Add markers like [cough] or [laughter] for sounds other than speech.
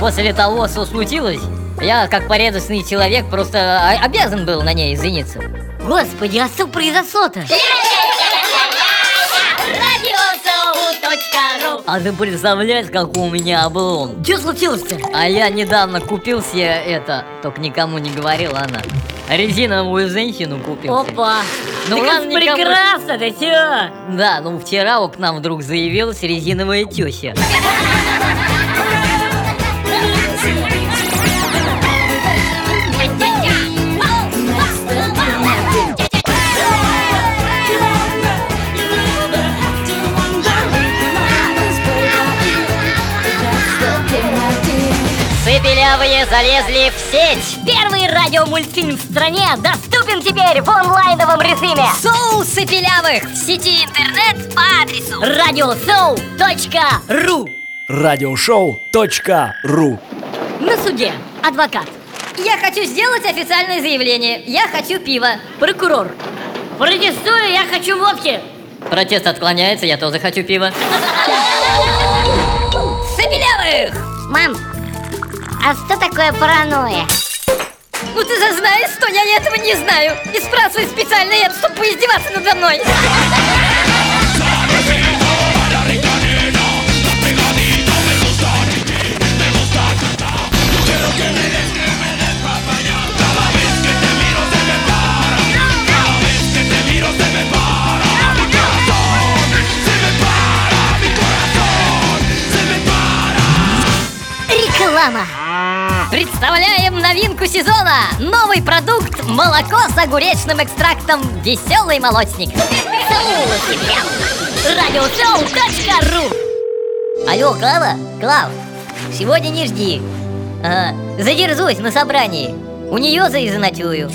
после того, что случилось, я, как порядочный человек, просто обязан был на ней извиниться. Господи, а что произошло-то? А ты представляешь, как у меня облом? Что случилось-то? А я недавно купил себе это, только никому не говорил она. Резиновую женщину купил. Опа! Ну Так ладно, никому- прекрасно, да чё? Да, ну вчера вот к нам вдруг заявилась резиновая теща. Цепелявые залезли в сеть. Первый радиомультфильм в стране доступен теперь в онлайновом режиме. Соусы пилявых в сети интернет по адресу Радиосоу.ру Радиошоу.ру На суде. Адвокат. Я хочу сделать официальное заявление Я хочу пива Прокурор. Протестую, я хочу водки. Протест отклоняется, я тоже хочу пива. [laughs] Сапелявых! Мам, а что такое паранойя? Ну ты же знаешь, что я этого не знаю И спрашивай специально это, чтобы поиздеваться надо мной Реклама. Представляем новинку сезона Новый продукт молоко с огуречным экстрактом Веселый молочник Радиосоу.ру Алло, Клава? Клав, сегодня не жди. Ага, задержусь на собрании. У нее за и заночую.